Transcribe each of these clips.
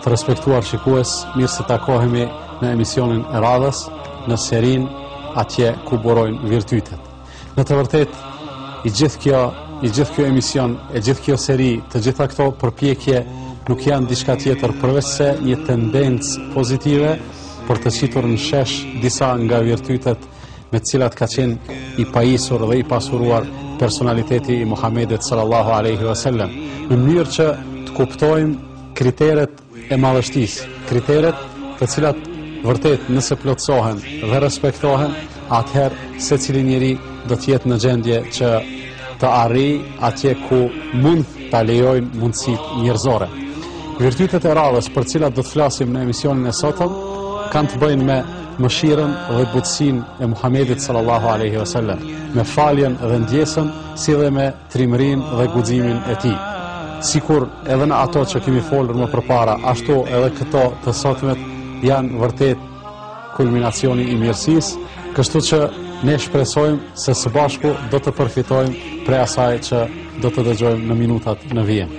Të respektuar shikues, mirë se takohemi në emisionin e radhës, në serinë atje ku burojnë virtytet. Në të vërtetë, i gjithë kjo, i gjithë ky emision, e gjithë kjo seri, të gjitha këto përpjekje nuk janë diçka tjetër përveçse një tendencë pozitive për të qitur në shesh disa nga virtytet me të cilat ka qenë i pajisur dhe i pasuruar personaliteti i Muhamedit sallallahu alaihi wasallam, në mënyrë që të kuptojmë kriteret e madhështisë, kriteret të cilat vërtet nëse plotësohen dhe respektohen, atëherë secili njeri do të jetë në gjendje që të arrijë atje ku mund ta lejojnë mundësitë njerëzore. Virtytet e radhës për cilat do të flasim në emisionin e sotëm, kanë të bëjnë me mëshirën dhe butësinë e Muhammedit sallallahu aleyhi ve sellem, me faljen dhe ndjesën, si dhe me trimërinë dhe guximin e tij. Sikur edhe në ato që kemi folur më përpara, ashtu edhe këto të sotmet janë vërtet kulminacioni i mirësisë, kështu që ne shpresojmë se së bashku do të përfitojmë prej asaj që do të dëgjojmë në minutat në vijim.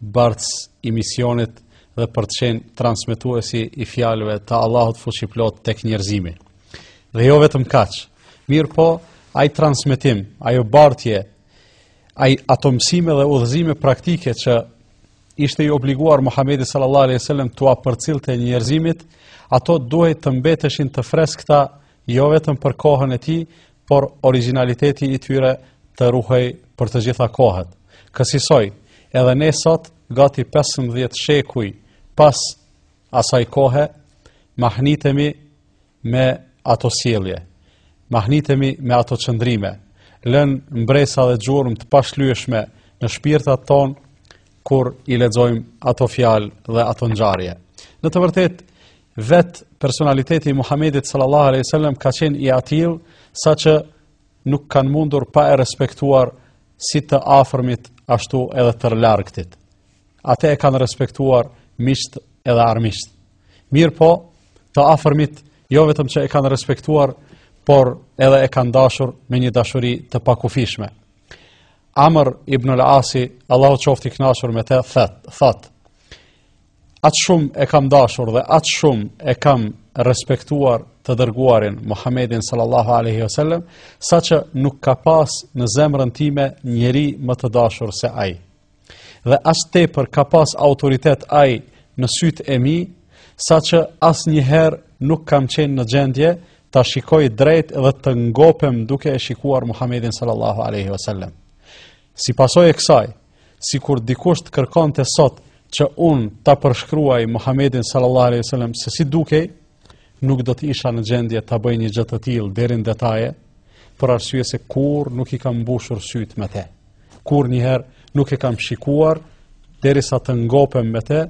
bartës i misionit dhe për të qenë transmetuesi i fjalëve të Allahut fuqiplotë tek njerëzimi. Dhe jo vetëm kaq. Mirëpo, ai transmetim, ajo bartje, a ato mësime dhe udhëzime praktike që ishte i obliguar Muhamedi sallallahu alaihi wasallam t'ua përcillte njerëzimit, ato duhej të mbeteshin të freskëta jo vetëm për kohën e tij, por origjinaliteti i tyre të ruhej për të gjitha kohët. Kësisoj, edhe ne sot, gati 15 shekuj pas asaj kohe, mahnitemi me ato sjellje, mahnitemi me ato qëndrime, lënë mbresa dhe gjurmë të pashlyeshme në shpirtat tanë, kur i lexojmë ato fjalë dhe ato ngjarje. Në të vërtetë, Vetë personaliteti i Muhamedit sallallahu alaihi wasallam ka qenë i atillë saqë nuk kanë mundur pa e respektuar si të afërmit ashtu edhe të largëtit. Atë e kanë respektuar miqtë edhe armiqtë. Mirëpo, të afërmit jo vetëm që e kanë respektuar, por edhe e kanë dashur me një dashuri të pakufishme. Amr ibn al-Asi, Allahu qoftë i kënaqur me të, thotë, thotë: Aq shumë e kam dashur dhe aq shumë e kam respektuar të dërguarin Muhammedin sallallahu alaihi wasallam, saqë nuk ka pas në zemrën time njeri më të dashur se ai. Dhe aq tepër ka pas autoritet ai në sytë e mi, saqë asnjëherë nuk kam qenë në gjendje ta shikoj drejt dhe të ngopem duke e shikuar Muhammedin sallallahu alaihi wasallam. Si pasojë e kësaj, sikur dikush të kërkonte sot që unë ta përshkruaj Muhamedin sallallahu alaihi wasallam se si dukej, nuk do të isha në gjendje ta bëj një gjë të tillë deri në detaje, për arsye se kurrë nuk i kam mbushur sytë me të. Kurrnjëherë nuk e kam shikuar derisa të ngopem me të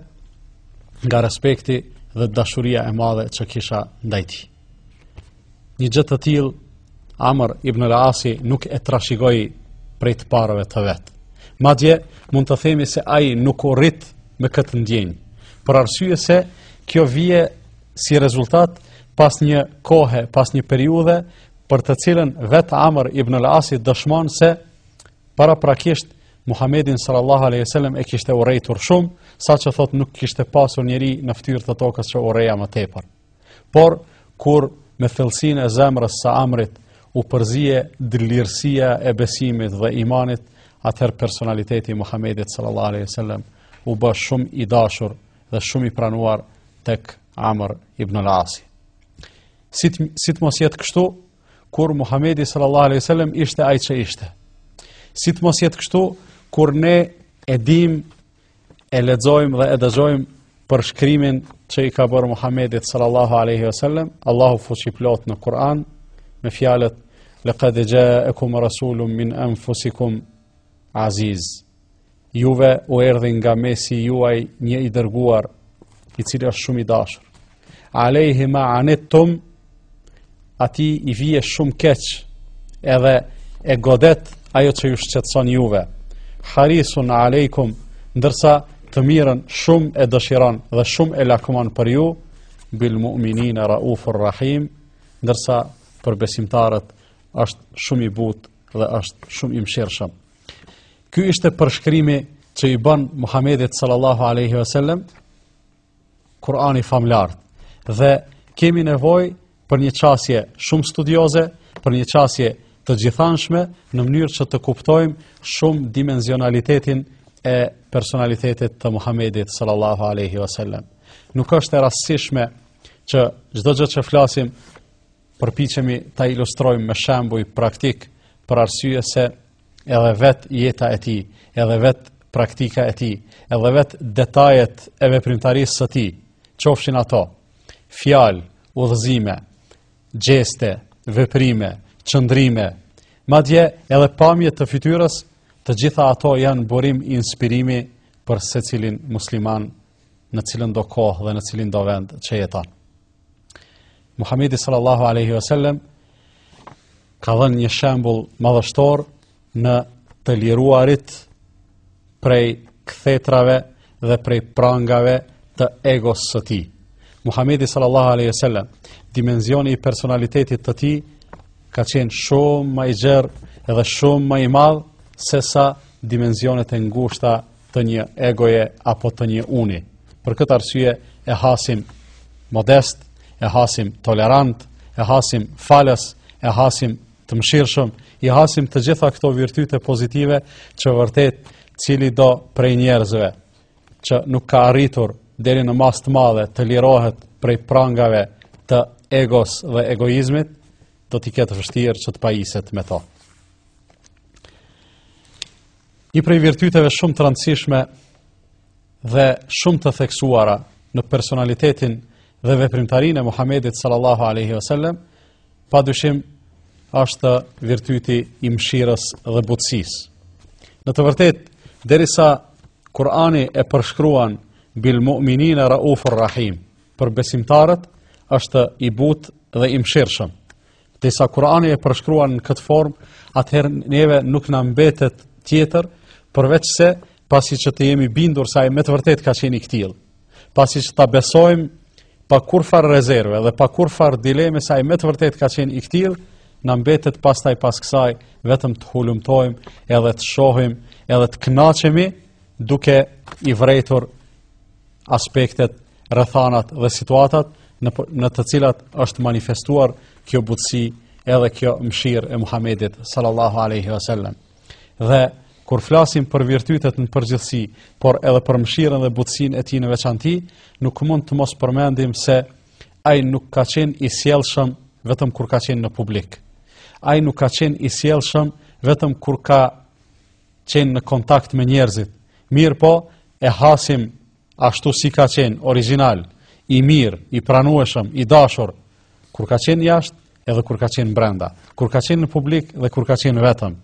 nga respekti dhe dashuria e madhe që kisha ndaj tij. Një gjë të tillë Amr ibn al-Asi nuk e trashëgoi prej të parëve të vet. Madje mund të themi se ai nuk u rrit me këtë ndjenjë, për arsye se kjo vjen si rezultat pas një kohe, pas një periudhe për të cilën vetë Amr ibn al-Asi dëshmon se paraprakisht Muhammedin sallallahu alaihi wasallam e kishte urrejtur shumë, saqë thotë nuk kishte pasur njeri në fytyrë të tokës që urreja më tepër. Por, kur me thellësinë e zemrës së Amrit u përzie dëlirësia e besimit dhe imanit, atëherë personaliteti i Muhamedit sallallahu alaihi wasallam u bë shumë i dashur dhe shumë i pranuar tek Amr ibn al-As. Si si të mos jetë kështu kur Muhamedi sallallahu alaihi wasallam ishte ai që ishte. Si të mos jetë kështu kur ne e dim e lexojmë dhe e dëgjojmë përshkrimin që i ka bërë Muhammedit sallallahu alaihi wasallam, Allahu fuqiplotë në Kur'an me fjalët laqad ja'akum rasulun min anfusikum aziz. Juve u erdhi nga mesi juaj një i dërguar i cili është shumë i dashur. Alejhi ma anittum, atij i vjen shumë keq, edhe e godet ajo që ju shqetëson juve. Harisun alejkum, ndërsa të mirën shumë e dëshiron dhe shumë e lakmon për ju, bil mu'minin e raufur rahim, ndërsa për besimtarët është shumë i butë dhe është shumë i mëshirshëm. Ky ishte përshkrimi që i bën Muhamedit sallallahu alaihi wasallam Kur'ani famëlartë. Dhe kemi nevojë për një qasje shumë studioze, për një qasje të gjithanshme në mënyrë që të kuptojmë shumëdimensionalitetin e personalitetit të Muhamedit sallallahu alaihi wasallam. Nuk është e rastësishme që çdo gjë që flasim përpiqemi ta ilustrojmë me shembuj praktikë për arsye se edhe vetë jeta e tij, edhe vetë praktika e tij, edhe vetë detajet e veprimtarisë së tij, qofshin ato fjalë, udhëzime, gjeste, veprime, qëndrime, madje edhe pamje të fytyrës, të gjitha ato janë burim inspirimi për secilin musliman në cilëndo kohë dhe në cilindo vend që jeton. Muhamedi sallallahu alaihi wasallam ka dhënë një shembull madhështor në të të liruarit prej kthetrave dhe prej prangave të egos së tij. Muhamedi sallallahu alaihi wasallam, dimensioni i personalitetit të tij ka qenë shumë më i gjerë dhe shumë më i madh sesa dimensionet e ngushta të një egoje apo të një uni. Për këtë arsye e hasim modest, e hasim tolerant, e hasim falës, e hasim të mëshirshëm, i hasim të gjitha këto virtyte pozitive që vërtet cilido prej njerëzve që nuk ka arritur deri në masë të madhe të lirohet prej prangave të egos dhe egoizmit, do t'i ketë vështirë që të pajiset me to. Një prej virtyteve shumë të rëndësishme dhe shumë të theksuara në personalitetin dhe veprimtarinë e Muhammedit sallallahu aleyhi vësallem, pa dyshim është virtyti i mshirës dhe butësisë. Në të vërtetë, derisa Kurani e përshkruan bil mu'minine raufur rahim, për besimtarët është i butë dhe i mshirshëm. Derisa Kurani e përshkruan në këtë formë, atëherë neve nuk na mbetet tjetër përveç se pasi që të jemi bindur se ai me të vërtetë ka qenë i ktill. Pasi që ta besojmë pa kurfar rezerve dhe pa kurfar dileme se ai me të vërtetë ka qenë i ktill, na mbetet pastaj pas kësaj vetëm të hulumtojmë edhe të shohim edhe të kënaqemi duke i vrejtur aspektet, rrethanat dhe situatat në në të cilat është manifestuar kjo butësi edhe kjo mëshirë e Muhamedit sallallahu alaihi wasallam. Dhe kur flasim për virtytet në përgjithësi, por edhe për mëshirën dhe butësinë e tij në veçanti, nuk mund të mos përmendim se ai nuk ka qenë i sjellshëm vetëm kur ka qenë në publik. Ai nuk ka qenë i sjellshëm vetëm kur ka qenë në kontakt me njerëzit. Mirëpo, e hasim ashtu si ka qenë origjinal, i mirë, i pranueshëm, i dashur, kur ka qenë jashtë edhe kur ka qenë brenda, kur ka qenë në publik dhe kur ka qenë vetëm.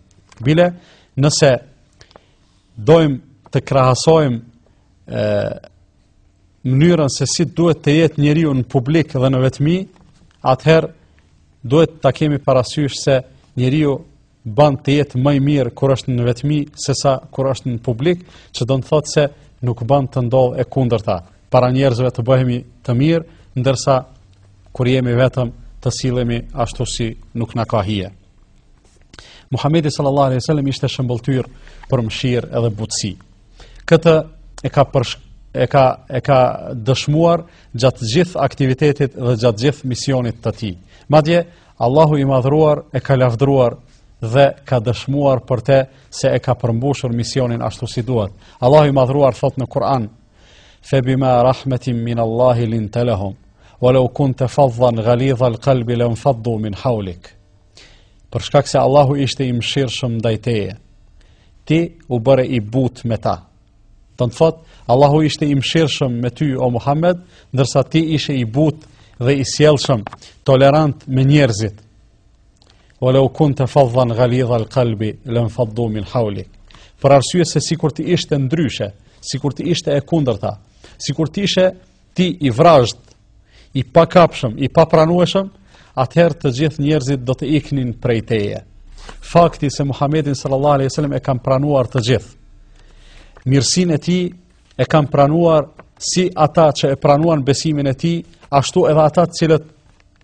Bile, nëse dojmë të krahasojmë mënyrën se si duhet të jetë njeriu në publik dhe në vetmi, atëherë duhet ta kemi parasysh se njeriu bën të jetë më i mirë kur është në vetmi sesa kur është në publik, që do të thotë se nuk bën të ndodhë e kundërta. Para njerëzve të bëhemi të mirë, ndërsa kur jemi vetëm të sillemi ashtu si nuk na ka hije. Muhamedi sallallahu alaihi wasallam ishte shëmbëlltyrë për mëshirë edhe butësi. Këtë e ka përsh e ka e ka dëshmuar gjatë gjithë aktivitetit dhe gjatë gjithë misionit të tij. Madje Allahu i madhruar e ka lavdruar dhe ka dëshmuar për te se e ka përmbushur misionin ashtu si duhet. Allahu i madhruar thotë në Kur'an: "Fa bima rahmatin min Allahi linta lahum, wa law kunta faddan ghalidha al-qalbi lanfaddu min hawlik." Për shkak se Allahu ishte i mëshirshëm ndaj teje, ti u bëre i butë me ta, Do me thënë, Allahu ishte i mëshirshëm me ty, o Muhammed, ndërsa ti ishe i butë dhe i sjellshëm, tolerant me njerëzit. Wa law kunta faddan ghalidha al-qalbi lanfaddu min hawlik. Për arsye se sikur të ishte ndryshe, sikur të ishte e kundërta, sikur të ishe ti i vrazhdë, i pakapshëm, i papranueshëm, atëherë të gjithë njerëzit do të iknin prej teje. Fakti se Muhammedin sallallahu alaihi wasallam e kanë pranuar të gjithë. Mirësinë e tij e kanë pranuar si ata që e pranuan besimin e tij, ashtu edhe ata të cilët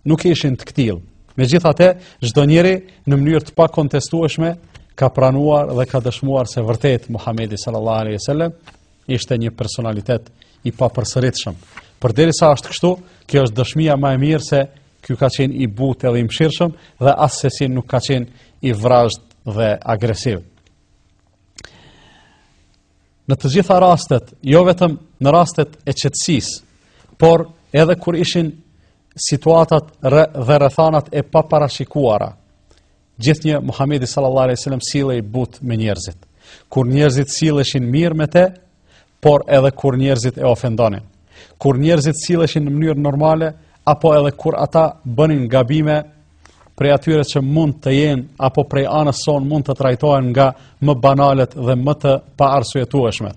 nuk ishin të këtillë. Megjithatë, çdo njeri në mënyrë të pakontestueshme ka pranuar dhe ka dëshmuar se vërtet Muhamedi sallallahu alaihi wasallam Ishte një personalitet i papërsëritshëm. Përderisa është kështu, kjo është dëshmia më e mirë se ky ka qenë i butë edhe i mëshirshëm dhe asesi nuk ka qenë i vrazhdë dhe agresiv. Në të gjitha rastet, jo vetëm në rastet e qetësisë, por edhe kur ishin situatat dhe rrethanat e paparashikuara, Gjithnjë Muhamedi sallallahu alaihi wasallam sillej butë me njerëzit. Kur njerëzit silleshin mirë me të, por edhe kur njerëzit e ofendonin. Kur njerëzit silleshin në mënyrë normale apo edhe kur ata bënin gabime prej atyre që mund të jenë apo prej anës sonë mund të trajtohen nga më banalet dhe më të paarsyetueshmet.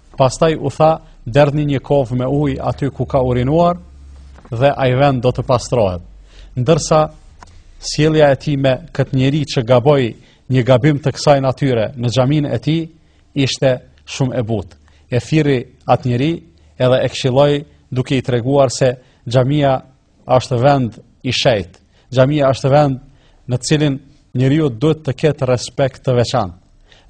Pastaj u tha, derdhni një kovë me ujë aty ku ka urinuar dhe ai vend do të pastrohet. Ndërsa sjellja e tij me këtë njeri që gaboi një gabim të kësaj natyre në xhaminë e tij ishte shumë e butë. E thirri atë njeri edhe e këshilloi duke i treguar se xhamia është vend i shenjtë. Xhamia është vend në të cilin njeriu duhet të ketë respekt të veçantë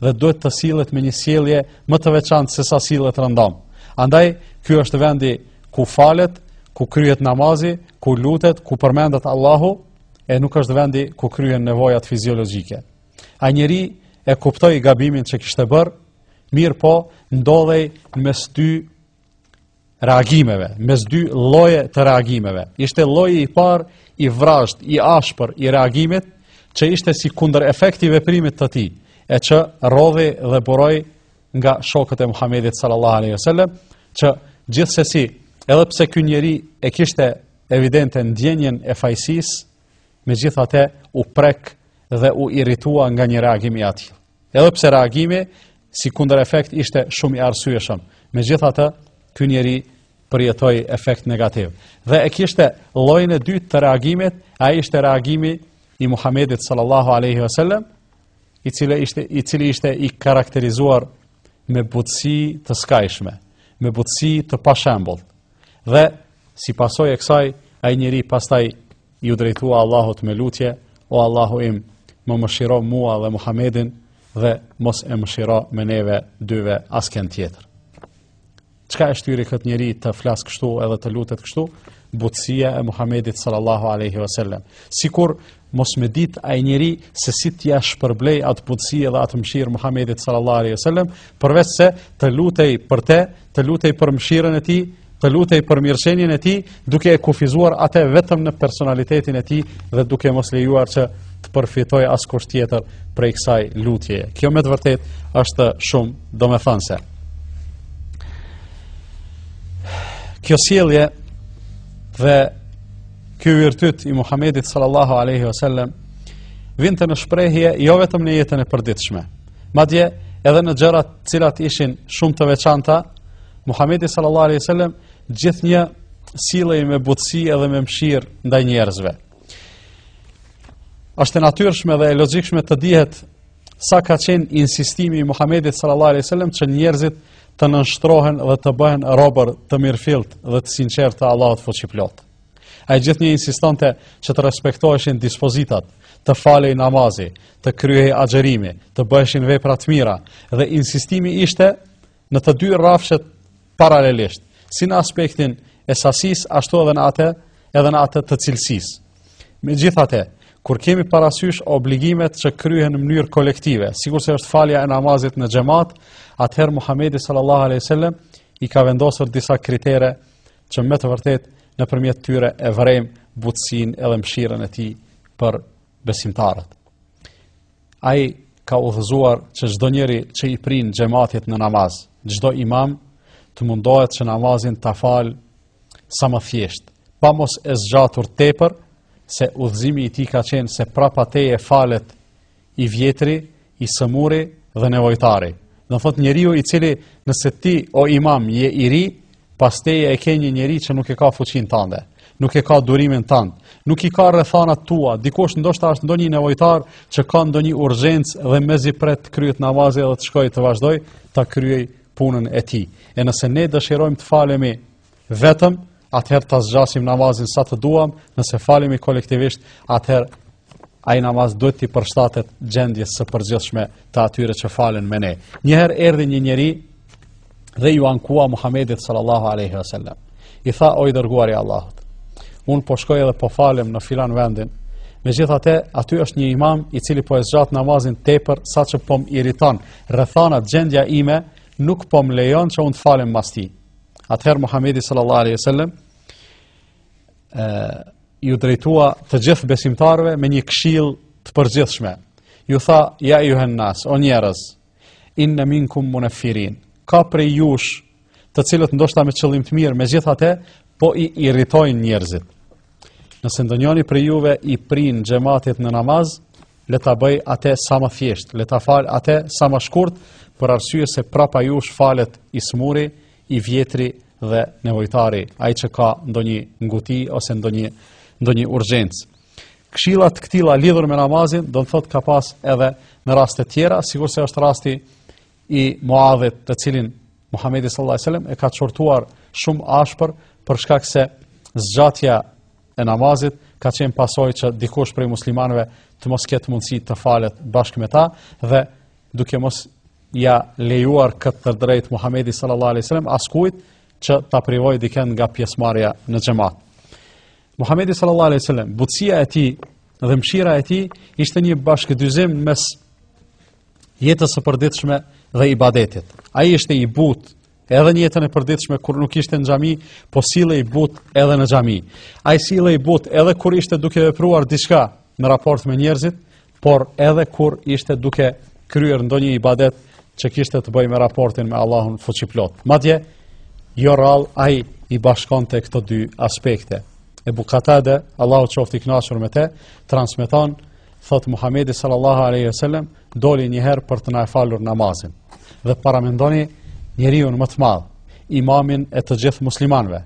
dhe duhet të sillet me një sjellje më të veçantë se sa sillet rëndom. Andaj ky është vendi ku falet, ku kryhet namazi, ku lutet, ku përmendet Allahu, e nuk është vendi ku kryhen nevojat fiziologjike. Ai njeri e kuptoi gabimin që kishte bërë, mirëpo ndodhej mes dy reagimeve, mes dy lloje të reagimeve. Ishte lloji i parë, i vrazhdë, i ashpër, i reagimit, që ishte si kundërefekt i veprimit të tij, e që rrodhi dhe buroi nga shokët e Muhamedit sallallahu alaihi wasallam, që gjithsesi, edhe pse ky njeri e kishte evidente ndjenjen e fajësisë, megjithatë u prek dhe u irritua nga një reagim i atillë. Edhe pse reagimi si kundërefekt ishte shumë i arsyeshëm. Megjithatë, ky njeri përjetoi efekt negativ. Dhe e kishte llojin e dytë të reagimit, ai ishte reagimi i Muhamedit sallallahu alaihi wasallam, i cili ishte i cili ishte i karakterizuar me butësi të skajshme, me butësi të pashembullt. Dhe si pasojë e kësaj, ai njeri pastaj iu drejtua Allahut me lutje, o Allahu im, më mëshiro mua dhe Muhamedin dhe mos e mëshiro me neve dyve askënd tjetër. Çka e shtyri këtë njeri të flasë kështu edhe të lutet kështu? Butësia e Muhamedit sallallahu aleyhi vësallem. Sikur mos me ditë ai njeri se si t'ia shpërblejë atë butësi edhe atë mëshirë Muhamedit sallallahu aleyhi vësallem, përveç se të lutej për te, të lutej për mëshirën e tij, të lutej për mirëqenien e tij, duke e kufizuar atë vetëm në personalitetin e tij dhe duke mos lejuar që të përfitojë askush tjetër prej kësaj lutjeje. Kjo me të vërtetë është shumë domethënëse. Kjo sjellje dhe ky virtyt i Muhamedit sallallahu alaihi wasallam vinte në shprehje jo vetëm në jetën e përditshme, madje edhe në gjëra të cilat ishin shumë të veçanta, Muhamedi sallallahu alaihi wasallam gjithnjë sillej me butësi edhe me mëshirë ndaj njerëzve. Është e natyrshme dhe e logjikshme të dihet sa ka qenë insistimi i Muhamedit sallallahu alaihi wasallam që njerëzit të nënshtrohen dhe të bëhen robër të mirëfilltë dhe të sinqertë të Allahut fuqiplotë. Ai gjithnjë insistonte që të respektoheshin dispozitat, të falej namazi, të kryhej agjërimi, të bëheshin vepra të mira dhe insistimi ishte në të dy rrafshet paralelisht, si në aspektin e sasisë, ashtu edhe në atë, edhe në atë të cilësisë. Megjithatë, kur kemi parasysh obligimet që kryhen në mënyrë kolektive, sikurse është falja e namazit në xhemat, atëherë Muhammedi sallallahu aleyhi sallam i ka vendosur disa kritere që me të vërtetë nëpërmjet tyre e vërejmë butësinë edhe mshiren e ti për besimtarët. Ai ka udhëzuar që çdo njeri që i prin xhematit në namaz, çdo imam të mundohet që namazin ta falë sa më thjesht, pa mos e zgjatur tepër, se udhëzimi i tij ka qenë se prapa teje falet i vjetri, i sëmuri dhe nevojtari. Domethënë njeriu i cili nëse ti o imam je i ri, Pas teje e ke një njeri që nuk e ka fuqinë tande, nuk e ka durimin tand, nuk i ka rrethanat tua, dikush ndoshta është ndonjë nevojtar që ka ndonjë urgjencë dhe mezi pret të kryhet namazi dhe të shkojë të vazhdojë ta kryejë punën e tij. E nëse ne dëshirojmë të falemi vetëm, atëherë ta zgjasim namazin sa të duam, nëse falemi kolektivisht, atëherë ai namaz duhet të përshtatet gjendjes së përgjithshme të atyre që falen me ne. Njëherë erdhi një njeri dhe iu ankua Muhamedit sallallahu alaihi wasallam. I tha o i dërguari i Allahut, un po shkoj edhe po falem në filan vendin. Megjithatë, aty është një imam i cili po e zgjat namazin tepër sa që po më irriton. Rrethanat, gjendja ime nuk po më lejon që un të falem pas tij. Atëherë Muhamedi sallallahu alaihi wasallam iu drejtua të gjithë besimtarëve me një këshillë të përgjithshme. Ju tha, ja ejjuhen-nas, o njerëz, inne minkum munefirin, ka prej jush të cilët ndoshta me qëllim të mirë, megjithatë, po i irritojnë njerëzit. Nëse ndonjoni prej juve i prin xhematit në namaz, le ta bëjë atë sa më thjesht, le ta falë atë sa më shkurt, për arsye se prapa jush falet i sëmuri, i vjetri dhe nevojtari, ai që ka ndonjë nguti ose ndonjë ndonjë urgjencë. Këshilla të këtilla lidhur me namazin do të thotë ka pas edhe në raste të tjera, sikurse është rasti i Muadhit, të cilin Muhamedi sallallahu alajhi wasallam e ka çortuar shumë ashpër për shkak se zgjatja e namazit ka qenë pasojë që dikush prej muslimanëve të mos ketë mundësi të falet bashkë me ta dhe duke mos ja lejuar këtë të drejtë Muhamedi sallallahu alaihi wasallam askujt që ta privojë dikën nga pjesëmarrja në xhamat. Muhamedi sallallahu alaihi wasallam, butësia e tij dhe mëshira e tij ishte një bashkëdyzim mes jetës së përditshme dhe ibadetit. Ai ishte i butë edhe në jetën e përditshme kur nuk ishte në xhami, po sillej i butë edhe në xhami. Ai sillej i butë edhe kur ishte duke vepruar diçka në raport me njerëzit, por edhe kur ishte duke kryer ndonjë ibadet që kishte të bëjë me raportin me Allahun fuqiplotë. Madje jo rrallë ai i bashkonte këto dy aspekte. Ebu Katade, Allahu qoftë i kënaqur me të, transmeton thotë Muhamedi sallallahu alaihi wasallam doli një herë për të na falur namazin. Dhe paramendoni njeriun më të madh, imamin e të gjithë muslimanëve,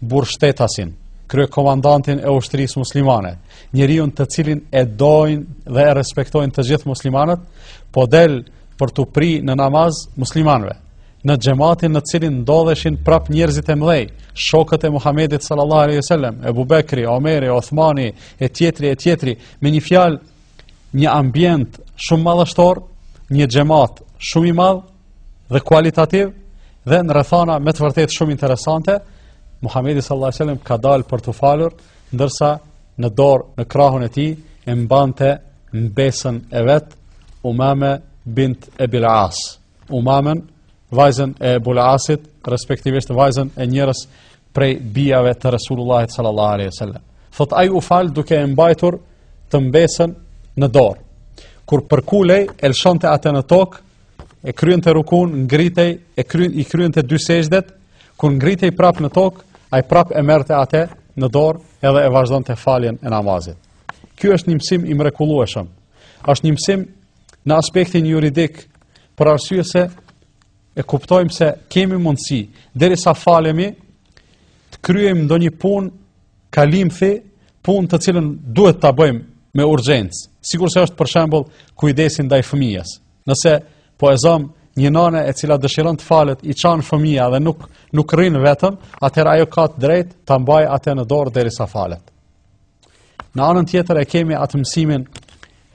burrështetasin, kryekomandantin e ushtrisë muslimane, njeriun të cilin e dojnë dhe e respektojnë të gjithë muslimanët, po del për t'u pri në namaz muslimanëve, në xhamatin në të cilin ndodheshin prap njerëzit e mëdhej, shokët e Muhamedit sallallahu alaihi wasallam, Ebu Bekri, Omeri, Othmani e tjetri e tjetri, me një fjalë një ambient shumë madhështor, një xhamat shumë i madh dhe kualitativ dhe në rrethana me të vërtetë shumë interesante, Muhamedi sallallahu alaihi wasallam ka dalë për të falur ndërsa në dorë në krahun e tij e mbante mbesën e vet Umame bint Ebil As. Umamen vajzën e Ebul Asit, respektivisht vajzën e njërës prej bijave të Resulullahit sallallahu alaihi wasallam. Thotë ai u fal duke e mbajtur të mbesën në dorë. Kur përkulej, e lëshonte atë në tokë, e kryente rukun, ngritej, e kryen i kryente dy sexhdet Kur ngritej prap në tokë, ai prap e merrte atë në dorë edhe e vazhdonte faljen e namazit. Ky është një mësim i mrekullueshëm. Është një mësim në aspektin juridik, për arsye se e kuptojmë se kemi mundësi derisa falemi të kryejmë ndonjë punë kalimthi, punë të cilën duhet ta bëjmë me urgjencë. Sikurse është për shembull kujdesi ndaj fëmijës. Nëse po e zëm një nënë e cila dëshiron të falet, i qan fëmija dhe nuk nuk rrin vetëm, atëherë ajo ka të drejtë ta mbajë atë në dorë derisa falet. Në anën tjetër e kemi atë mësimin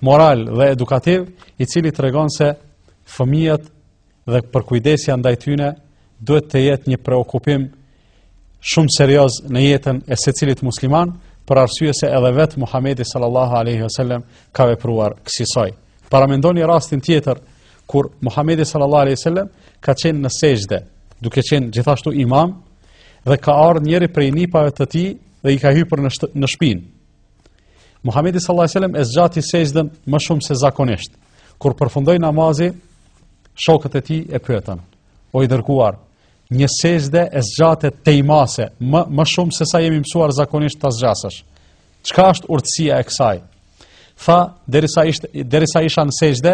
moral dhe edukativ, i cili tregon se fëmijët dhe përkujdesja ndaj tyre duhet të jetë një preokupim shumë serioz në jetën e secilit musliman, për arsye se edhe vetë Muhamedi sallallahu alaihi wasallam ka vepruar kësisoj. Paramendoni rastin tjetër kur Muhamedi sallallahu alaihi wasallam ka qenë në sexhde, duke qenë gjithashtu imam dhe ka ardhur njëri prej nipave të tij dhe i ka hypur në në shpinë. Muhamedi sallallahu alaihi wasallam e zgjati sexhden më shumë se zakonisht. Kur përfundoi namazi, shokët e tij e pyetën: "O i dërguar, një sexhde e zgjate tej mase, më, më shumë se sa jemi mësuar zakonisht ta zgjasësh. Çka është urtësia e kësaj? Tha, derisa, ishte, derisa isha në sexhde,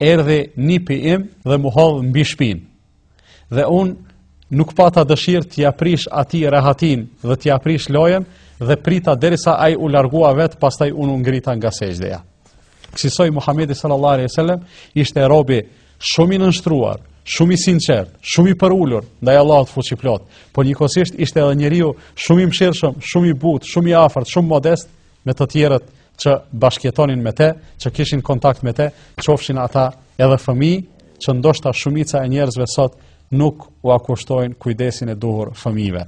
erdhi nipi im dhe m'u hodh mbi shpin. Dhe unë nuk pata dëshirë t'ia prish atij rehatinë dhe t'ia prish lojën dhe prita derisa ai u largua vetë pastaj unë u ngrita nga sexhdeja. Kësisoj Muhamedi sallallahu alaihi sallam ishte robi shumë i nënshtruar, shumë i sinqert, shumë i përulur ndaj Allahut fuqiplot, por njëkohësisht ishte edhe njeri shumë i mëshirshëm, shumë i butë, shumë i afërt, shumë modest me të tjerët që bashkëjetonin me të, që kishin kontakt me të, qofshin ata edhe fëmijë, që ndoshta shumica e njerëzve sot nuk ua kushtojnë kujdesin e duhur fëmijëve.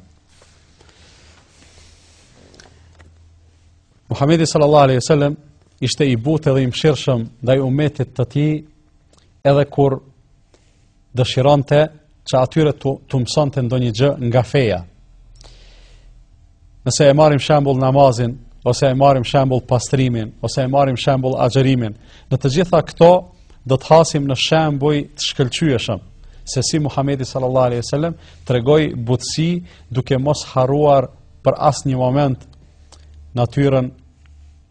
Muhamedi sallallahu alaihi wasallam ishte i butë dhe i mëshirshëm ndaj umetit të tij edhe kur dëshironte që atyre t'u, t'u mësonte ndonjë gjë nga feja. Nëse e marrim shembull namazin, ose e marrim shembull pastrimin, ose e marrim shembull agjërimin, në të gjitha këto do të hasim në shembuj të shkëlqyeshëm se si Muhamedi sallallahu alaihi wasallam tregoi butësi duke mos harruar për asnjë moment natyrën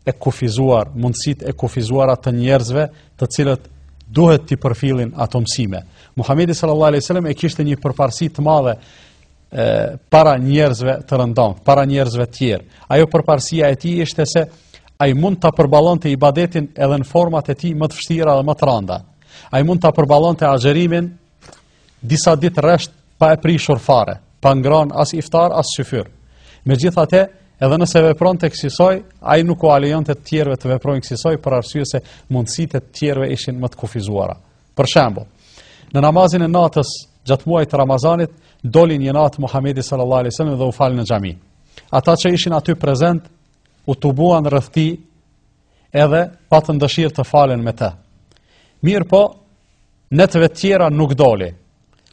e kufizuar, mundësitë e kufizuara të njerëzve të cilët duhet t'i përfillin ato mësime. Muhamedi sallallahu alaihi wasallam e kishte një përparësi të madhe e, para njerëzve të rëndomtë, para njerëzve të tjerë. Ajo përparësia e tij ishte se ai mund ta përballonte ibadetin edhe në format e tij më të vështira dhe më të rënda. Ai mund ta përballonte agjërimin disa ditë rresht pa e prishur fare, pa ngran as iftar as syfyr. Megjithatë, edhe nëse vepronte kësisoj, ai nuk ua lejonte të tjerëve të veprojnë kësisoj për arsye se mundësitë e të tjerëve ishin më të kufizuara. Për shembull, në namazin e natës gjatë muajit të Ramazanit doli një natë Muhamedi sallallahu alaihi wasallam dhe u fal në xhami. Ata që ishin aty prezent u tubuan rreth tij edhe patën dëshirë të falen me të. Mirëpo, netëve tjera nuk doli.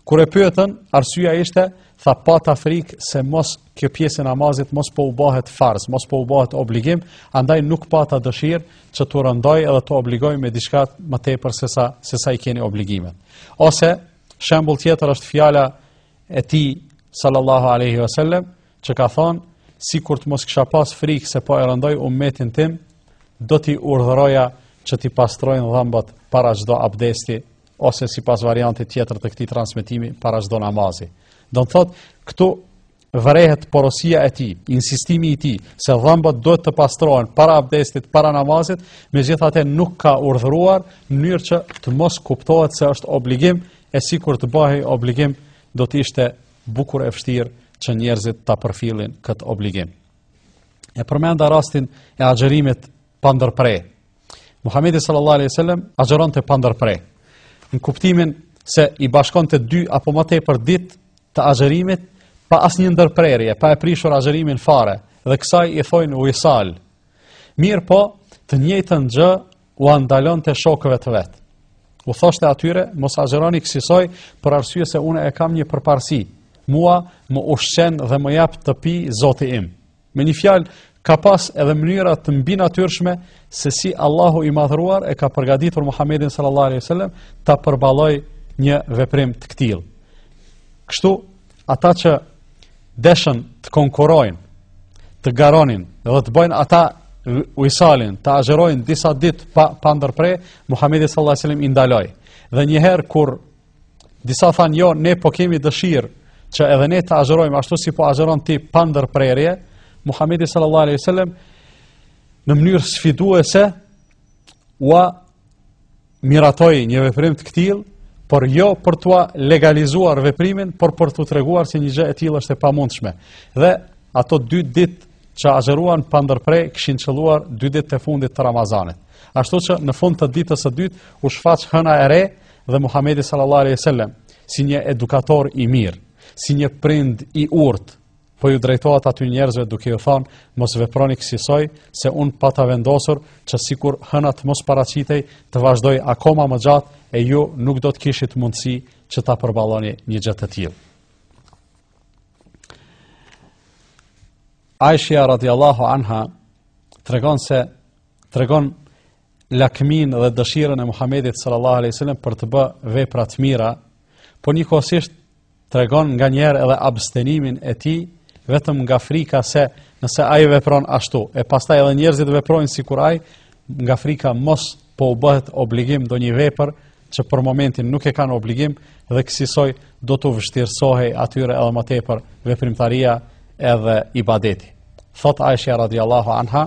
Kur e pyetën, arsyeja ishte, tha pata frikë se mos kjo pjesë e namazit mos po u bëhet farz, mos po u bëhet obligim, andaj nuk pata dëshirë që t'u rëndoj edhe t'u obligoj me diçka më tepër se sa se sa i keni obligimet. Ose shembull tjetër është fjala e tij sallallahu alaihi wasallam, që ka thënë sikur të mos kisha pas frikë se po e rëndoj umetin tim, do t'i urdhëroja që t'i pastrojnë dhëmbët para çdo abdesti ose sipas variantit tjetër të këtij transmetimi para çdo namazi. Do të thotë këtu vërehet porosia e tij, insistimi i tij se dhëmbët duhet të pastrohen para abdestit, para namazit, megjithatë nuk ka urdhëruar në mënyrë që të mos kuptohet se është obligim e sikur të bëhej obligim do të ishte bukur e vështirë që njerëzit ta përfillin këtë obligim. E përmenda rastin e agjërimit pa ndërpre. Muhamedi sallallahu alaihi wasallam agjëronte pa ndërpre. Në kuptimin se i bashkonte dy apo më tepër ditë të agjërimit pa asnjë ndërprerje, pa e prishur agjërimin fare dhe kësaj i thojnë wisal. Mirëpo, të njëjtën gjë ua ndalonte shokëve të vet. U thoshte atyre, mos agjëroni kësisoj, për arsye se unë e kam një përparësi, mua më ushqen dhe më jap të pi zoti im. Me një fjalë, ka pas edhe mënyra të mbinatyrshme se si Allahu i madhruar e ka përgaditur Muhamedin sallallahu alaihi wasallam ta përballojë një veprim të këtillë. Kështu, ata që deshën të konkurrojnë, të garonin dhe të bëjnë ata wisalin, të agjërojnë disa ditë pa, pa ndërpre, Muhamedi sallallahu alaihi wasallam i ndaloi. Dhe njëherë kur disa thanë jo, ne po kemi dëshirë që edhe ne të agjërojmë ashtu si po agjëron ti pa ndërprerje, Muhamedi sallallahu alaihi wasallam në mënyrë sfiduese ua miratoi një veprim të këtillë, por jo për t'ua legalizuar veprimin, por për t'u treguar se një gjë e tillë është e pamundshme. Dhe ato dy ditë që agjëruan pa ndërpre kishin qëlluar dy ditë të fundit të Ramazanit. Ashtu që në fund të ditës së dytë u shfaq hëna e re dhe Muhamedi sallallahu alaihi wasallam si një edukator i mirë, si një prind i urtë, po ju drejtohet aty njerëzve duke ju thënë mos veproni kësisoj se unë pata vendosur që sikur hëna të mos paraqitej të vazhdoj akoma më gjatë e ju nuk do të kishit mundësi që ta përballoni një gjë të tillë. Aisha radhiyallahu anha tregon se tregon lakminë dhe dëshirën e Muhamedit sallallahu alaihi wasallam për të bë vepra të mira, por njëkohësisht tregon nganjëherë edhe abstenimin e tij, vetëm nga frika se nëse ai vepron ashtu, e pastaj edhe njerëzit veprojnë sikur ai, nga frika mos po u bëhet obligim ndonjë vepër që për momentin nuk e kanë obligim dhe kësisoj do t'u vështirësohej atyre edhe më tepër veprimtaria edhe ibadeti. Thotë Aisha radiallahu anha,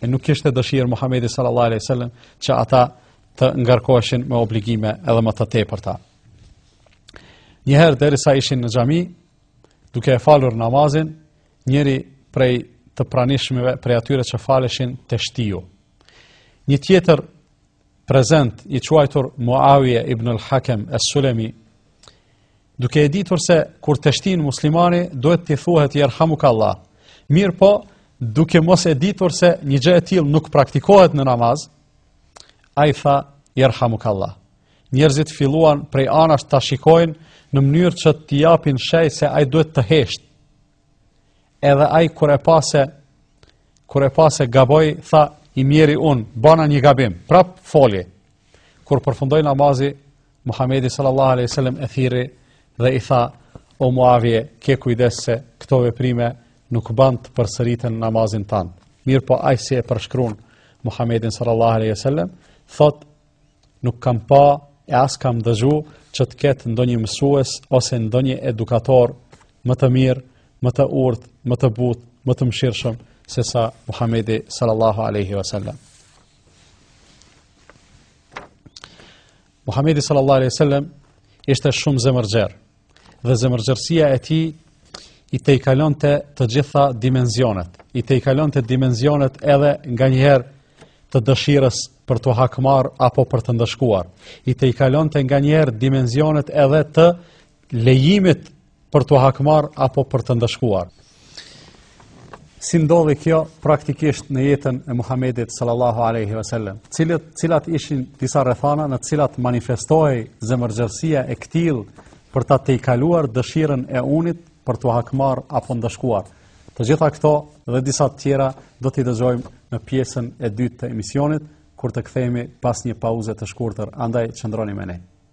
e nuk kishte dëshirë Muhamedi sallallahu alaihi wasallam që ata të ngarkoheshin me obligime edhe më të tepërta. Një herë derisa ishin në xhami, duke e falur namazin, njëri prej të pranishmëve prej atyre që faleshin teshtiu. Një tjetër prezent i quajtur Muawije ibn al-Hakem es-Sulemi, duke e ditur se kur teshtin muslimani, duhet t'i thuhet jerhamukallah. Mirëpo, duke mos e ditur se një gjë e tillë nuk praktikohet në namaz, ai tha jerhamukallah. Njerëzit filluan prej anash ta shikojnë në mënyrë që t'i japin shej se ai duhet të heshtë. Edhe ai kur e pa se kur e pa se gaboi, tha i mjeri unë, bana një gabim, prap foli. Kur përfundoi namazi, Muhamedi sallallahu alaihi wasallam e thirri dhe i tha: "O Muavije, ke kujdes se këto veprime nuk ban të përsëriten në namazin tand." Mirëpo ai si e përshkruan Muhamedin sallallahu alaihi wasallam, thotë nuk kam pa e as kam dëgju që të ketë ndonjë mësues ose ndonjë edukator më të mirë, më të urtë, më të butë, më të mëshirshëm sesa Muhamedi sallallahu alaihi wasallam. Muhamedi sallallahu alaihi wasallam ishte shumë zemërgjerë. dhe zemërgjerësia e tij i tejkalonte të gjitha dimenzionet, i tejkalonte dimenzionet edhe nganjëherë të dëshirës për t'u hakmarrë apo për të ndëshkuar, i tejkalonte nganjëherë dimenzionet edhe të lejimit për t'u hakmarrë apo për të ndëshkuar. Si ndodhi kjo praktikisht në jetën e Muhamedit sallallahu alaihi wasallam? Cilat ishin disa rrethana në të cilat manifestohej zemërgjerësia e këtillë për ta tejkaluar dëshirën e unit për t'u hakmarrë apo ndëshkuar? Të gjitha këto dhe disa të tjera do t'i dëgjojmë në pjesën e dytë të emisionit kur të kthehemi pas një pauze të shkurtër. Andaj qëndroni me ne.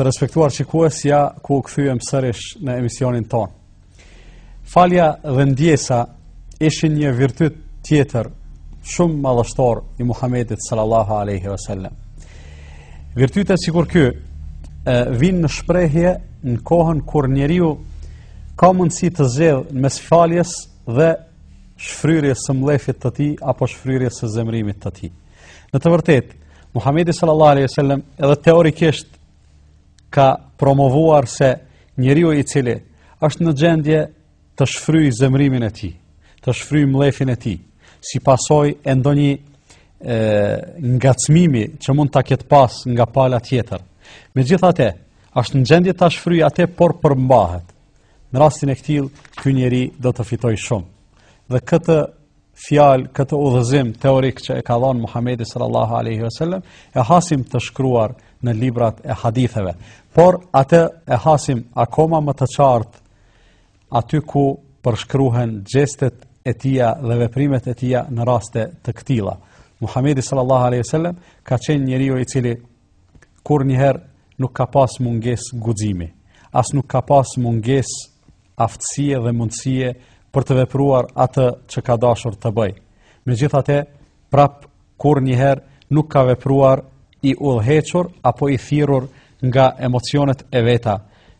Të respektuar shikues, ja ku u kthyem sërish në emisionin tonë. Falja dhe ndjesa ishin një virtyt tjetër shumë madhështor i Muhamedit sallallahu alaihi wasallam. Virtytet sikur ky vijnë në shprehje në kohën kur njeriu ka mundësi të zgjedhë mes faljes dhe shfryrjes së mllefit të tij apo shfryrjes së zemrimit të tij. Në të vërtetë, Muhamedi sallallahu alaihi wasallam edhe teorikisht ka promovuar se njeriu i cili është në gjendje të shfryjë zemrimin e tij, të shfryjë mllefin e tij, si pasojë e ndonjë ngacmimi që mund ta ketë pas nga pala tjetër. Megjithatë, është në gjendje ta shfryjë atë por përmbahet, Në rastin e këtillë, ky njeri do të fitojë shumë. Dhe këtë fjalë, këtë udhëzim teorik që e ka dhonë Muhammedi sallallahu aleyhi ve sellem, e hasim të shkruar në librat e haditheve. Por, atë e hasim akoma më të qartë aty ku përshkruhen gjestet e tija dhe veprimet e tija në raste të këtilla. Muhammedi sallallahu aleyhi ve sellem ka qenë njeriu i cili kurrnjëherë nuk ka pas mungesë guximi, as nuk ka pas mungesë aftësie dhe mundësie për të vepruar atë që ka dashur të bëjë. Megjithatë, prapë kurrnjëherë nuk ka vepruar i udhëhequr apo i thirrur nga emocionet e veta.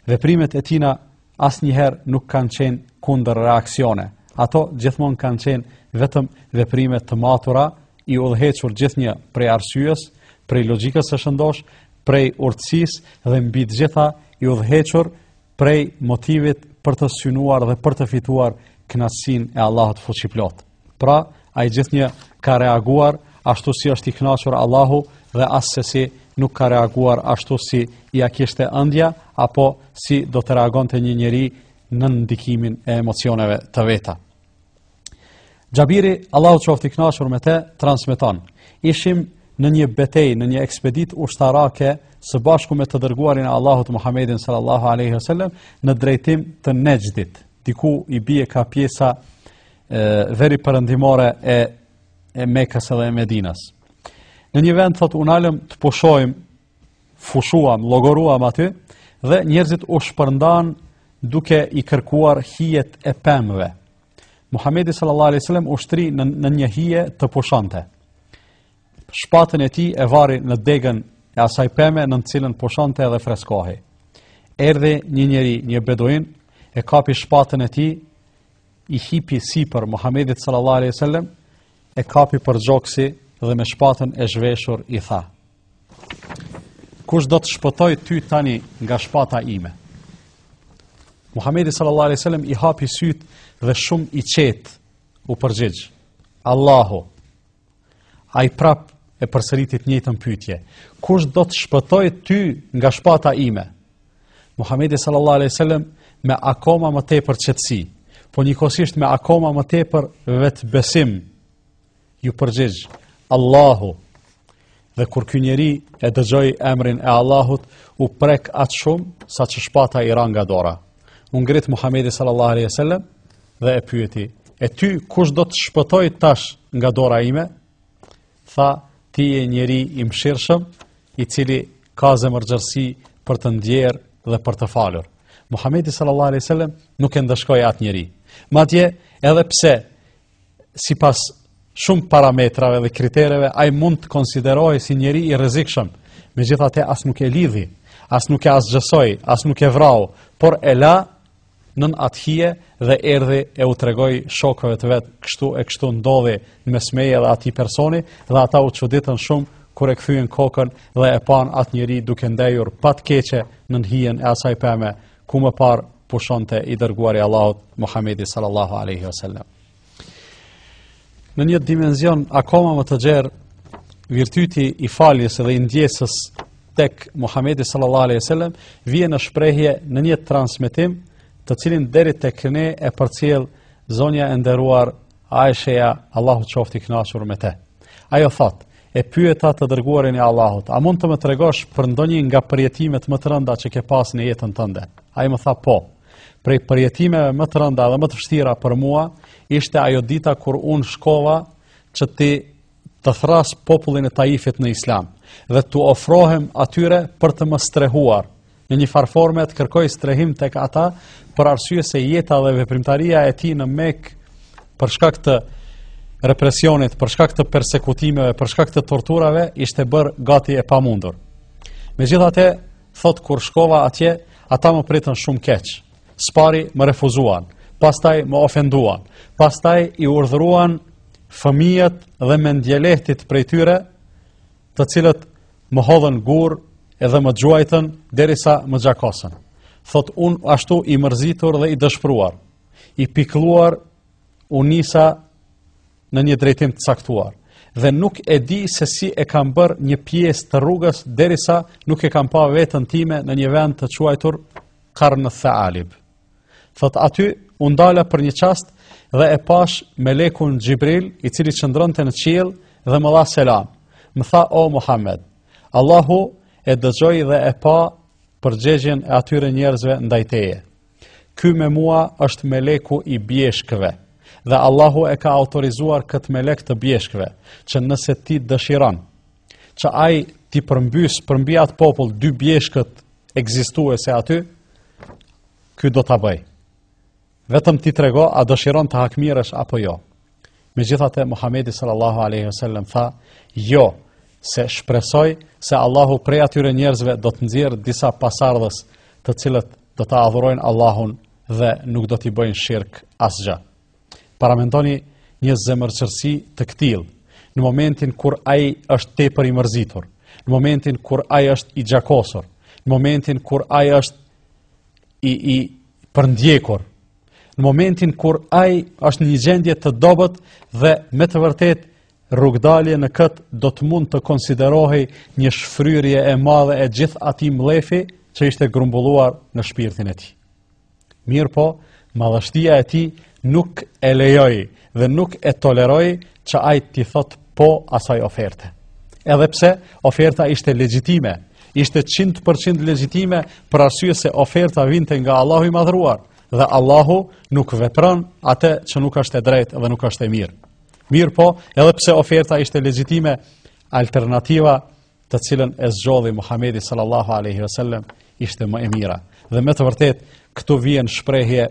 Veprimet e tina asnjëherë nuk kanë qenë kundërreaksione. Ato gjithmonë kanë qenë vetëm veprime të matura, i udhëhequr gjithnjë prej arsyes, prej logjikës së shëndoshë, prej urtësisë dhe mbi të gjitha i udhëhequr prej motivit për të synuar dhe për të fituar kënaqësinë e Allahut fuqiplotë. Pra, ai gjithnjë ka reaguar ashtu si është i kënaqur Allahu dhe assesi nuk ka reaguar ashtu si ia kishte ëndja, apo si do të reagonte një njeri nën ndikimin e emocioneve të veta. Xhabiri, Allahu qoftë i kënaqur me te, transmeton. Ishim në një betejë, në një ekspeditë ushtarake së bashku me të dërguarin e Allahut Muhammedin sallallahu aleyhi sallam në drejtim të Nexhdit, diku i bie ka pjesa veriperëndimore e, e Mekës dhe e Medinës. Në një vend, thotë, u nalëm të pushojmë, fushuam, llogoruam aty, dhe njerëzit u shpërndanë duke i kërkuar hijet e pemëve. Muhamedi sallallahu alaihi wasallam u shtri në, në një hije të pushonte. Shpatën e tij e vari në degën e asaj peme në të cilën pushonte edhe freskohej. Erdhi një njeri, një beduin, e kapi shpatën e tij i hipi sipër Muhamedit sallallahu alaihi wasallam e kapi për gjoksi dhe me shpatën e zhveshur i tha Kush do të shpëtojë ty tani nga shpata ime Muhamedi sallallahu alaihi wasallam i hapi sytë dhe shumë i qetë u përgjigj Allahu Ai prapë e përsëriti të njëjtën pyetje. Kush do të shpëtojë ty nga shpata ime? Muhamedi sallallahu alaihi wasallam me akoma më tepër qetësi, po njëkohësisht me akoma më tepër vetëbesim iu përgjigj Allahu Dhe kur ky njeri e dëgjoi emrin e Allahut, u prek aq shumë sa që shpata i ra nga dora. U ngrit Muhamedi sallallahu alaihi wasallam dhe e pyeti: "E ty kush do të shpëtojë tash nga dora ime?" Tha: "Ti je njeri i mëshirshëm, i cili ka zemërgjerësi për të ndjerë dhe për të falur." Muhamedi sallallahu alaihi wasallam nuk e ndëshkoi atë njeri. Madje edhe pse sipas shumë parametrave dhe kritereve, ai mund të konsiderohej si njeri i rrezikshëm, megjithatë as nuk e lidhi, as nuk e asgjësoi, as nuk e vrau, por e la nën atë hije dhe erdhi e u tregoi shokëve të vet kështu e kështu ndodhi në mes meje dhe atij personi dhe ata u çuditën shumë kur e kthyen kokën dhe e panë atë njeri duke ndejur pa të keqe nën hijen e asaj peme ku më parë pushonte i dërguari i Allahut Muhamedi sallallahu alaihi wasallam. Në një dimension akoma më të gjerë, virtyti i faljes dhe i ndjesës tek Muhamedi sallallahu alaihi wasallam vie në shprehje në një transmetim, të cilin deri tek ne e përcjell zonja e nderuar Aisheja, Allahu qoftë i kënaqur me të. Ajo thotë: E pyeta të dërguarin e Allahut, a mund të më tregosh për ndonjë nga përjetimet më të rënda që ke pas në jetën tënde? Ai më tha po. Prej përjetimeve më të rënda dhe më të vështira për mua ishte ajo dita kur unë shkova që t'i thërras popullin e Taifit në Islam dhe t'u ofrohem atyre për të më strehuar në një farë forme të kërkojë strehim tek ata për arsye se jeta dhe veprimtaria e tij në Mekë për shkak të represionit, për shkak të persekutimeve, për shkak të torturave ishte bërë gati e pamundur. Megjithatë, thotë kur shkova atje, ata më pritën shumë keq. Së pari më refuzuan, pastaj më ofenduan, pastaj i urdhëruan fëmijët dhe mendjelehtët prej tyre, të cilët më hodhën gurë edhe më gjuajtën derisa më gjakosën. Thotë unë ashtu i mërzitur dhe i dëshpëruar, i pikëlluar u nisa në një drejtim të caktuar dhe nuk e di se si e kam bërë një pjesë të rrugës derisa nuk e kam pa veten time në një vend të quajtur Karn Thealib. Thotë aty u ndala për një çast dhe e pashë melekun Xhibril i cili qëndronte në qiell dhe më dha selam. Më tha o Muhammed, Allahu e dëgjoi dhe e pa përgjegjen e atyre njerëzve ndaj teje. Ky me mua është meleku i bjeshkëve dhe Allahu e ka autorizuar këtë melek të bjeshkëve që nëse ti dëshiron që ai t'i përmbysë përmbi atë popull dy bjeshkët ekzistuese aty, ky do ta bëjë. Vetëm ti trego a dëshiron të hakmirresh apo jo. Megjithatë Muhamedi sallallahu alaihi wasallam tha, jo, se shpresoj se Allahu prej atyre njerëzve do të nxjerrë disa pasardhës, të cilët do ta adhurojnë Allahun dhe nuk do t'i bëjnë shirk asgjë. Paramendoni një zemërgjerësi të këtillë, në momentin kur ai është tepër i mërzitur, në momentin kur ai është i gjakosur, në momentin kur ai është i, i përndjekur, në momentin kur ai është në një gjendje të dobët dhe me të vërtetë rrugëdalje në këtë do të mund të konsiderohej një shfryrje e madhe e gjithë atij mllefi që ishte grumbulluar në shpirtin e tij. Mirëpo, madhështia e tij nuk e lejoi dhe nuk e toleroi që ai t'i thotë po asaj oferte. Edhe pse oferta ishte legjitime, ishte 100% legjitime për arsye se oferta vinte nga Allahu i madhëruar dhe Allahu nuk vepron atë që nuk është e drejtë dhe nuk është e mirë. Mirëpo, edhe pse oferta ishte legjitime, alternativa të cilën e zgjodhi Muhamedi sallallahu alaihi wasallam ishte më e mira. Dhe me të vërtetë, këtu vjen në shprehje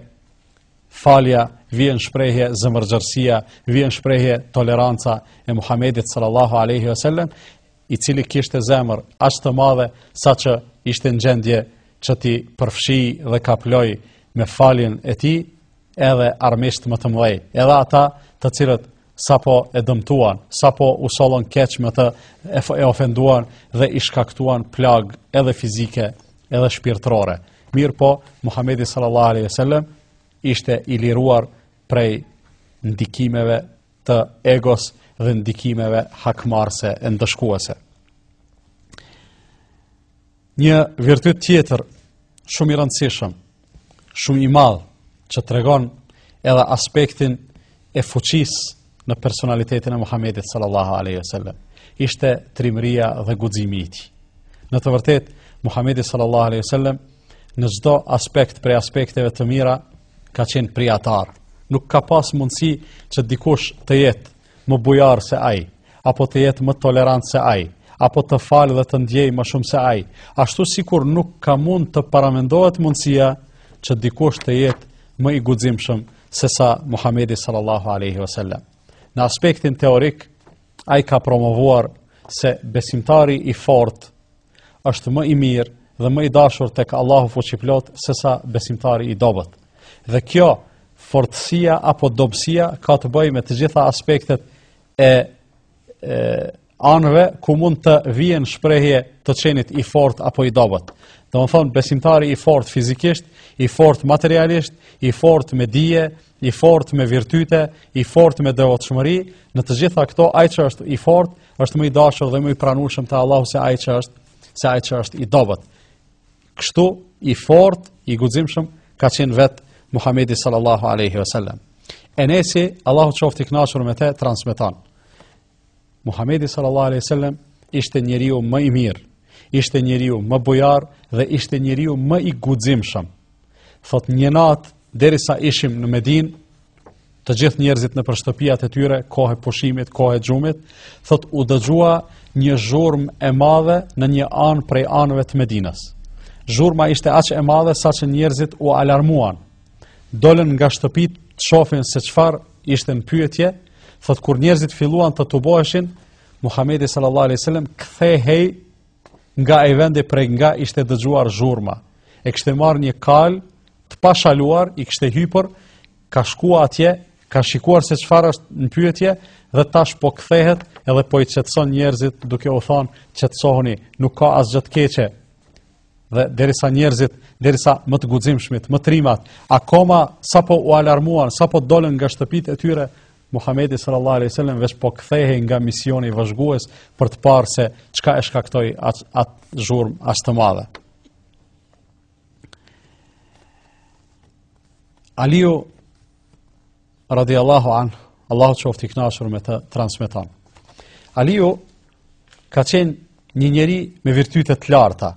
falja, vjen në shprehje zemërgjerësia, vjen në shprehje toleranca e Muhamedit sallallahu alaihi wasallam, i cili kishte zemër aq të madhe saqë ishte në gjendje që t'i përfshijë dhe kaplojë me faljen e tij, edhe armiqtë më të mëdhenj, edhe ata të cilët sapo e dëmtuan, sapo u sollën keq me të e ofenduan dhe i shkaktuan plagë edhe fizike edhe shpirtërore. Mirëpo, Muhammedi sallallahu alaihi sallam ishte i liruar prej ndikimeve të egos dhe ndikimeve hakmarrëse e ndëshkuese. Një virtyt tjetër, shumë i rëndësishëm, shumë i madh që tregon edhe aspektin e fuqisë në personalitetin e Muhamedit sallallahu alaihi wasallam. Ishte trimëria dhe guximi i tij. Në të vërtetë, Muhamedi sallallahu alaihi wasallam në çdo aspekt prej aspekteve të mira ka qenë prijetar. Nuk ka pas mundësi që dikush të jetë më bujar se ai, apo të jetë më tolerant se ai, apo të falë dhe të ndjejë më shumë se ai, ashtu sikur nuk ka mund të paramendohet mundësia që dikush të jetë më i guximshëm sesa Muhamedi sallallahu alaihi wasallam. Në aspektin teorik, ai ka promovuar se besimtari i fortë është më i mirë dhe më i dashur tek Allahu fuqiplotë se sa besimtari i dobët. Dhe kjo fortësia apo dobësia ka të bëjë me të gjitha aspektet e e anëve ku mund të vijë në shprehje të qenit i fort apo i dobët. Domethënë besimtari i fort fizikisht, i fort materialisht, i fort me dije, i fort me virtyte, i fort me devotshmëri, në të gjitha këto ai që është i fort, është më i dashur dhe më i pranueshëm te Allahu se ai që është se ai që është i dobët. Kështu i fort, i guximshëm ka qenë vetë Muhamedi sallallahu alaihi wasallam. Enesi, Allahu qoftë i kënaqur me të, transmeton. Muhamedi sallallahu alaihi wasallam ishte njeriu më i mirë, ishte njeriu më bujar dhe ishte njeriu më i guximshëm. Thotë një natë derisa ishim në Medinë, të gjithë njerëzit nëpër shtëpiat e tyre, kohë e pushimit, kohë e gjumit, thotë u dëgjua një zhurmë e madhe në një anë prej anëve të Medinës. Zhurma ishte aq e madhe saqë njerëzit u alarmuan dolën nga shtëpitë të shofin se çfarë ishte në pyetje, thotë kur njerëzit filluan të tuboheshin, Muhammedi sallallahu alaihi sallam kthehej nga vendi prej nga ishte dëgjuar zhurma. E kishte marrë një kalë të pashaluar, i kishte hypur, ka shkua atje, ka shikuar se çfarë është në pyetje dhe tash po kthehet edhe po i qetëson njerëzit duke u thonë qetësohuni, nuk ka asgjë të keqe, dhe derisa njerëzit, derisa më të guximshmit, më trimat, akoma sapo u alarmuan, sapo dolën nga shtëpitë e tyre, Muhamedi sallallahu alaihi wasallam veç po kthehej nga misioni vëzhgues për të parë se çka e shkaktoi atë at zhurmë aq të madhe. Aliu radiallahu an, Allahu qoftë i kënaqur me të transmeton. Aliu ka qenë një njeri me virtyte të larta.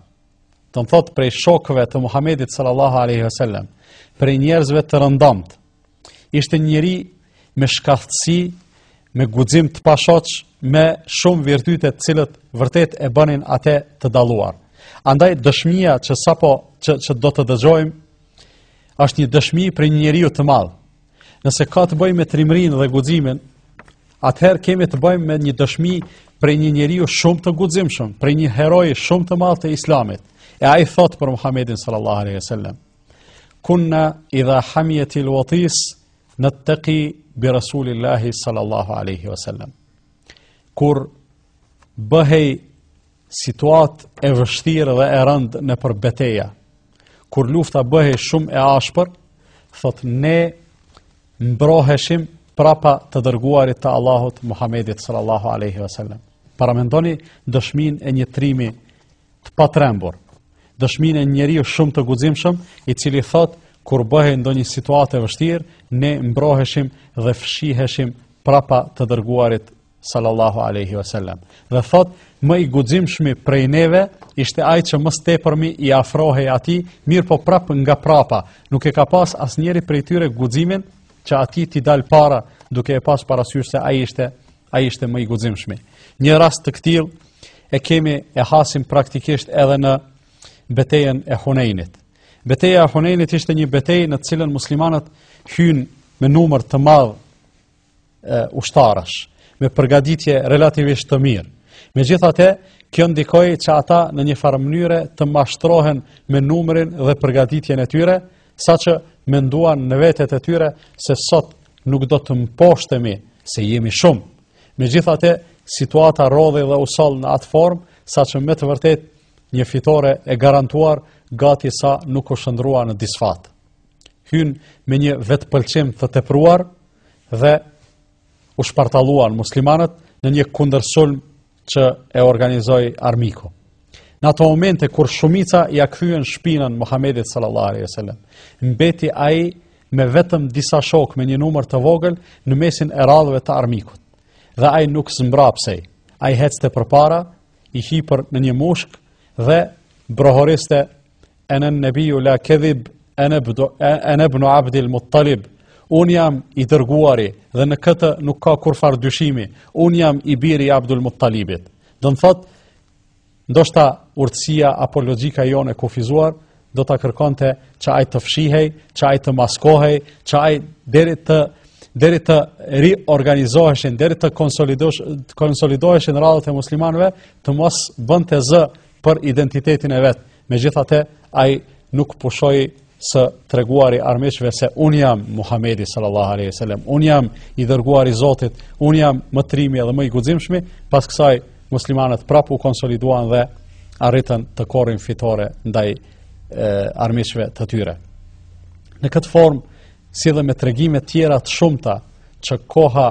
Do të thotë prej shokëve të Muhamedit sallallahu alaihi wasallam, prej njerëzve të rëndomtë. Ishte një njeri me shkathtësi, me guxim të pashoq, me shumë virtyte të cilët vërtet e bënin atë të dalluar. Andaj dëshmia që sapo që, që do të dëgjojmë është një dëshmi prej një njeriu të madh. Nëse ka të bëjë me trimërinë dhe guximin, atëherë kemi të bëjmë me një dëshmi prej një njeriu shumë të guximshëm, prej një heroi shumë të madh të Islamit. E ai thotë për Muhamedin sallallahu alaihi wasallam: "Kunna idha hamiyat al-watis nattaqi bi Rasulillahi sallallahu alaihi wasallam." Kur bëhej situatë e vështirë dhe e rëndë nëpër beteja. Kur lufta bëhej shumë e ashpër, thotë ne mbroheshim prapa të dërguarit të Allahut Muhamedit sallallahu aleyhi vësallem. Paramendoni dëshminë e një trimi të patrembur, dëshminë e një njeriu shumë të guximshëm, i cili thotë, kur bëhej ndonjë situatë e vështirë, ne mbroheshim dhe fshiheshim prapa të dërguarit sallallahu alaihi wasallam. Dhe thotë, më i guximshmi prej neve ishte ai që më së tepërmi i afrohej atij, mirëpo prapë nga prapa. Nuk e ka pas asnjëri prej tyre guximin që atij t'i dalë para, duke e pas parasysh se ai ishte ai ishte më i guximshmi. Një rast të këtillë e kemi e hasim praktikisht edhe në betejën e Hunejnit. Beteja e Hunejnit ishte një betejë në të cilën muslimanët hynë me numër të madh ushtarash, me përgaditje relativisht të mirë. Megjithatë, kjo ndikoi që ata në njëfarë mënyre të mashtrohen me numrin dhe përgaditjen e tyre, saqë menduan në vetet e tyre se sot nuk do të mposhtemi se jemi shumë. Megjithatë, situata rrodhi dhe u soll në atë formë, saqë me të vërtetë një fitore e garantuar gati sa nuk u shndërrua në disfatë. Hynë me një vetëpëlqim të tepruar, dhe u shpartalluan muslimanët në një kundërsulm që e organizoi armiku. Në ato momente kur shumica ia kthyen shpinën Muhamedit sallallahu alaihi wasallam, mbeti ai me vetëm disa shokë me një numër të vogël në mesin e radhëve të armikut. Dhe ai nuk zmbrapsej. Ai ecte përpara, i hipur në një mushkë dhe brohoriste Ana an-nabiyyu la kadhib, ana ibn ana ibn Abd al-Muttalib. Unë jam i dërguari dhe në këtë nuk ka kurrfarë dyshimi. Unë jam i biri i Abdul Muttalibit. Domethënë ndoshta urtësia apo logjika jonë e kufizuar do ta kërkonte që ai të fshihej, që ai të maskohej, që ai deri të deri të riorganizoheshin, deri të konsolidoheshin, konsolidoheshin radhët e muslimanëve, të mos bënte zë për identitetin e vet, Megjithatë, ai nuk pushoi së treguari armiqve se unë jam Muhamedi sallallahu alaihi wasallam, unë jam i dërguari i Zotit, unë jam më trimi dhe më i guximshmi, pas kësaj muslimanët prapë u konsoliduan dhe arritën të korrin fitore ndaj armiqve të tyre. Në këtë formë, si dhe me tregime tjera të shumta që koha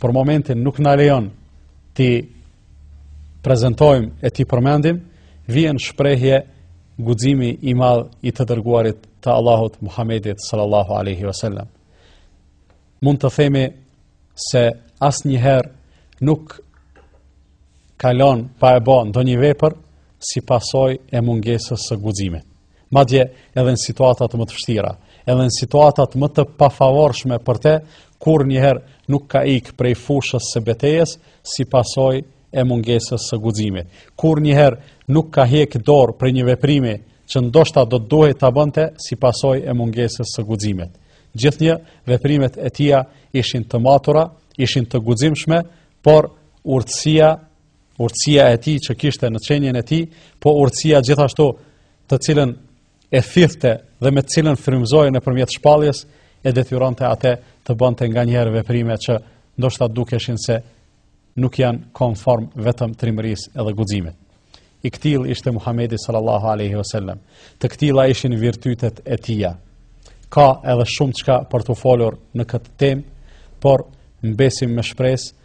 për momentin nuk na lejon t'i prezentojmë e t'i përmendim, vjen shprehje guximi i madh i të dërguarit të Allahut Muhamedit sallallahu alaihi wasallam. Mund të themi se asnjëherë nuk kalon pa e bo ndonjë vepër si pasojë e mungesës së guximit. Madje edhe në situatat më të vështira, edhe në situatat më të pafavorshme për te, kurnjëherë nuk ka ik prej fushës së betejës, si pasojë e mungesës së guximit. Kurnjëherë nuk ka hek dorë prej një veprimi që ndoshta do të duhej ta bënte, si pasojë e mungesës së guximit. Gjithnjë, veprimet e tija ishin të matura, ishin të guximshme, por urtësia urtësia e tij që kishte në qenien e tij, po urtësia gjithashtu të cilën e thithte dhe me të cilën frymëzohej nëpërmjet shpalljes e detyronte atë të bënte nganjëherë veprime që ndoshta dukeshin se nuk janë konform vetëm trimërisë edhe guximit. I këtillë ishte Muhamedi sallallahu alaihi wasallam. Të këtilla ishin virtytet e tija. Ka edhe shumë çka për të folur në këtë temë, por mbesim me shpresë